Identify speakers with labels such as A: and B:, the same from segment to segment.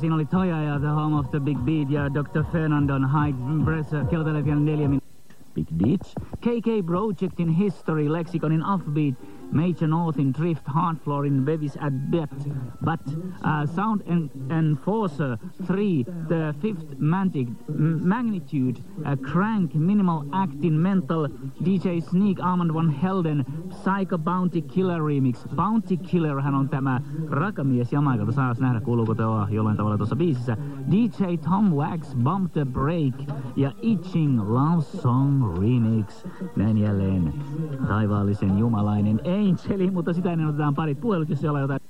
A: Toya ja The Home of the Big Beat Dr. Fernandon High Breath. Kello tällä neljä min- Big Beats. KK Project in History, Lexiconin Offbeat, Major North in Drift, Hard Floor in Bevis at Bet, but uh, Sound en Enforcer 3, the fifth mantic, magnitude, uh, Crank, Minimal Acting, Mental, DJ Sneak, Armand Van Helden, Psycho Bounty Killer Remix. Bounty Killer hän on tämä rakamies Jamaikalta, saas nähdä kuuluuko teoa jollain tavalla tuossa biisissä. DJ Tom Wax, Bump the Break ja Itching Love Song Remix. Näin jälleen taivaallisen jumalainen Angeli, mutta sitä ennen otetaan parit puhelut, jos siellä on jotain.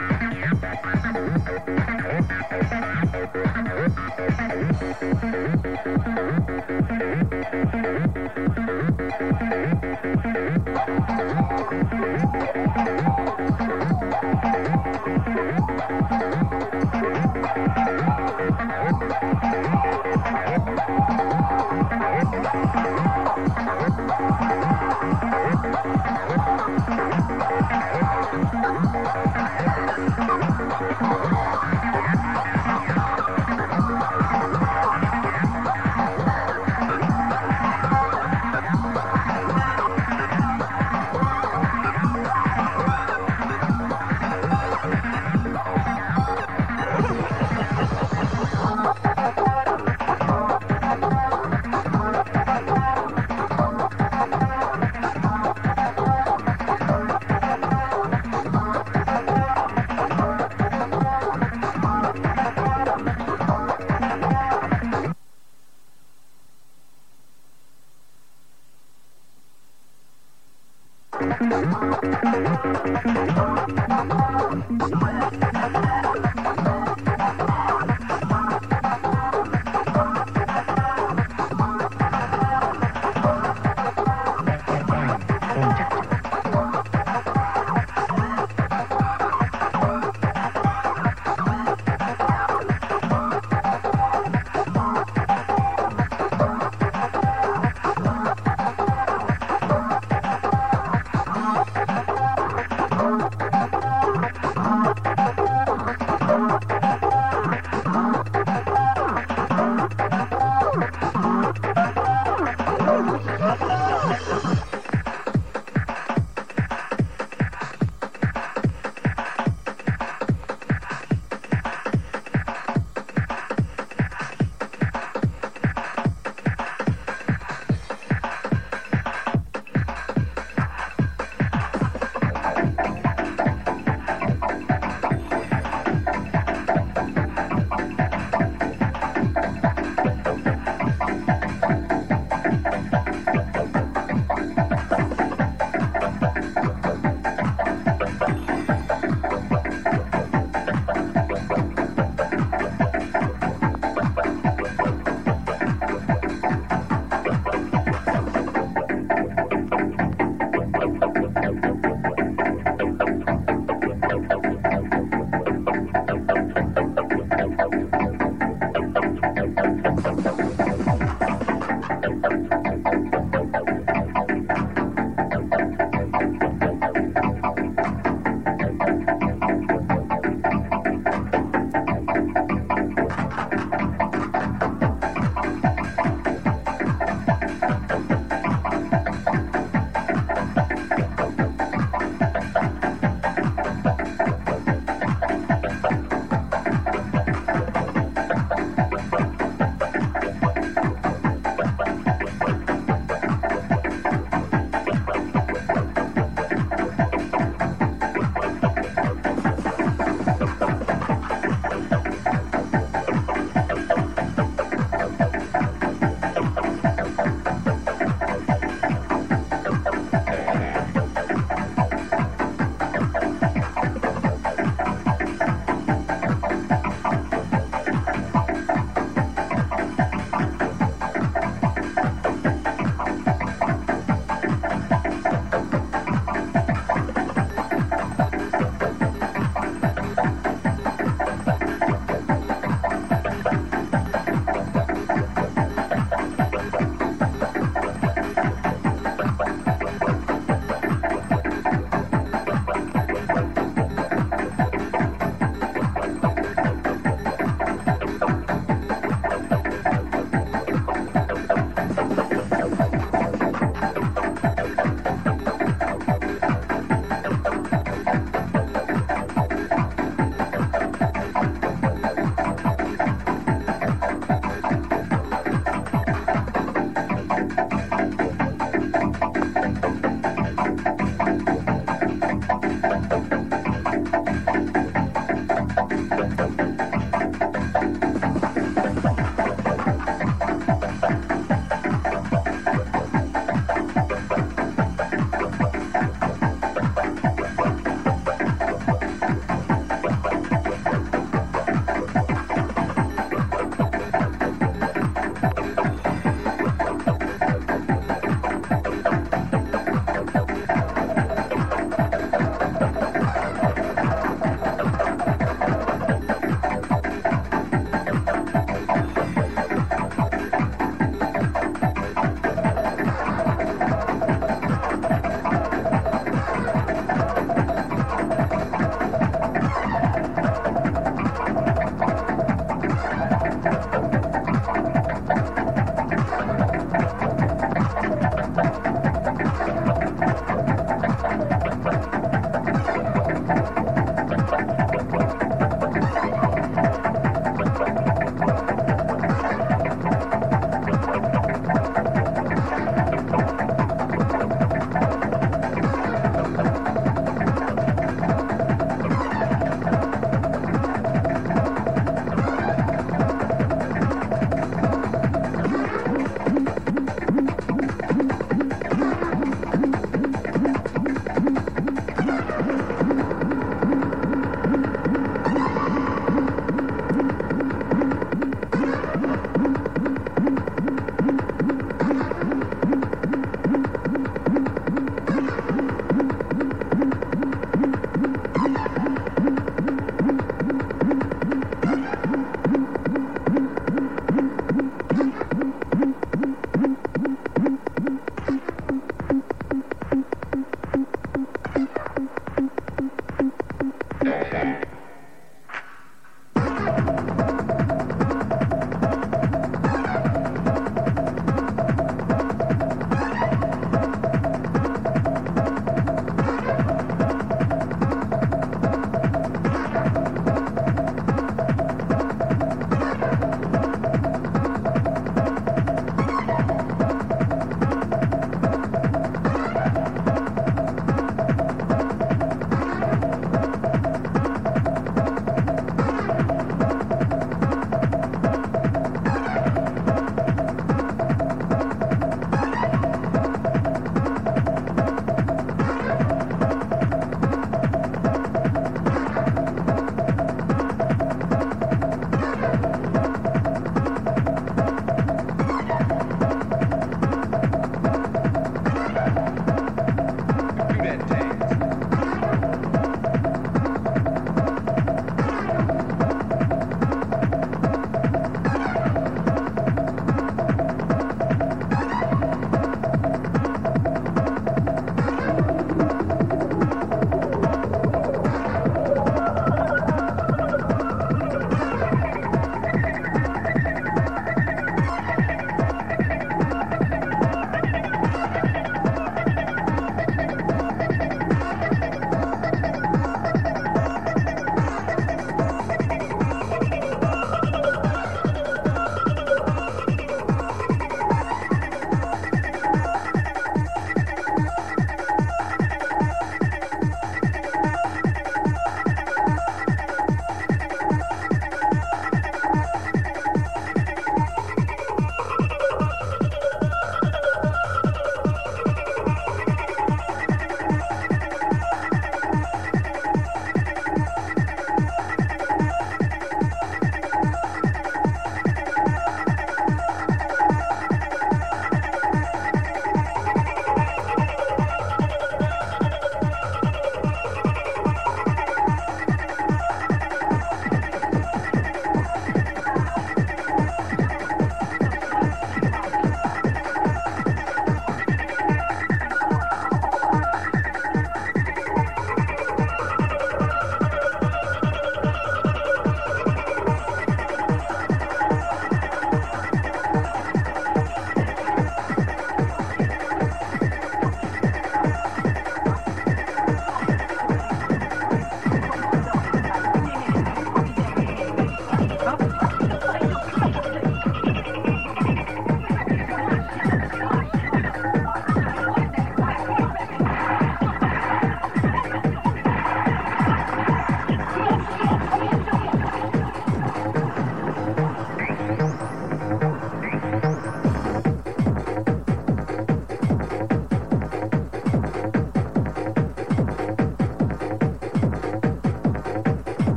B: Thank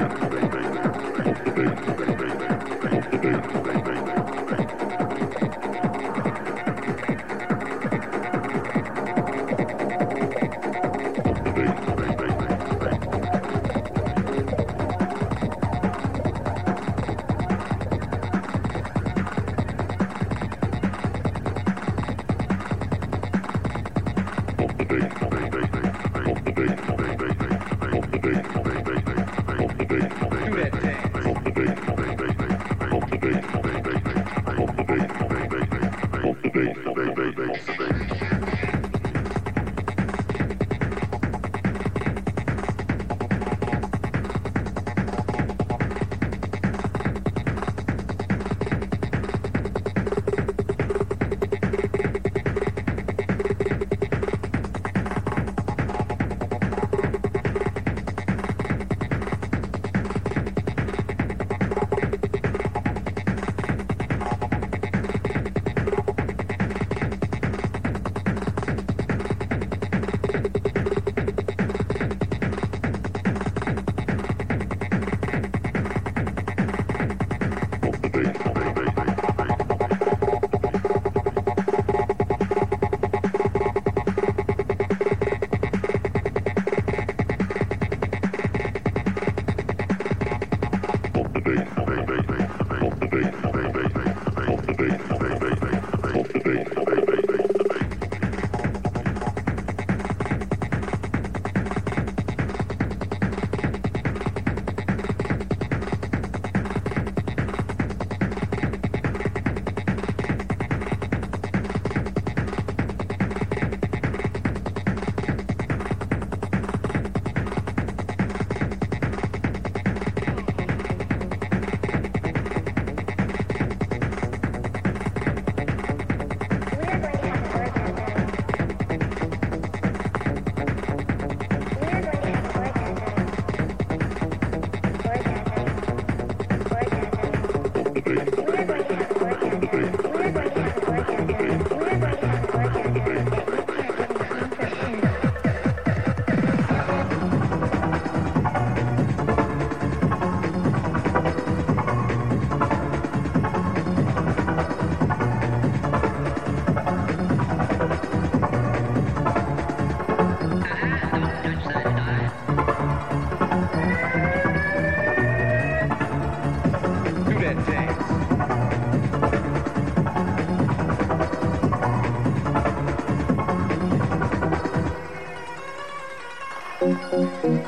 C: something.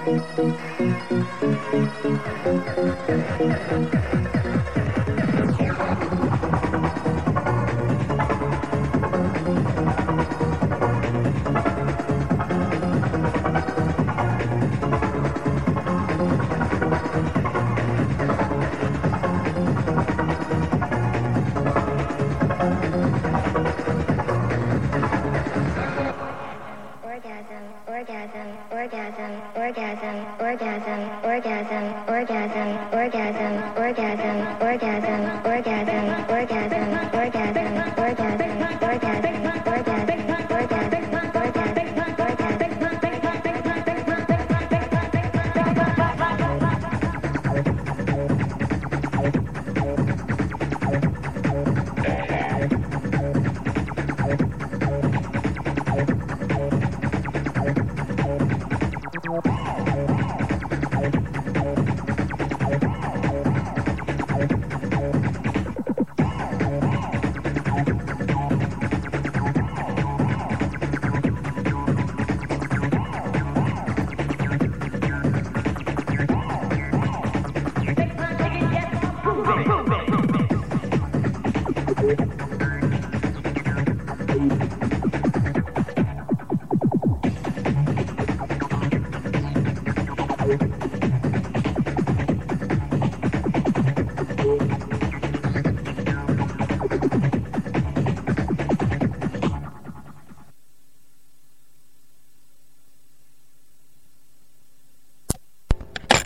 C: Thank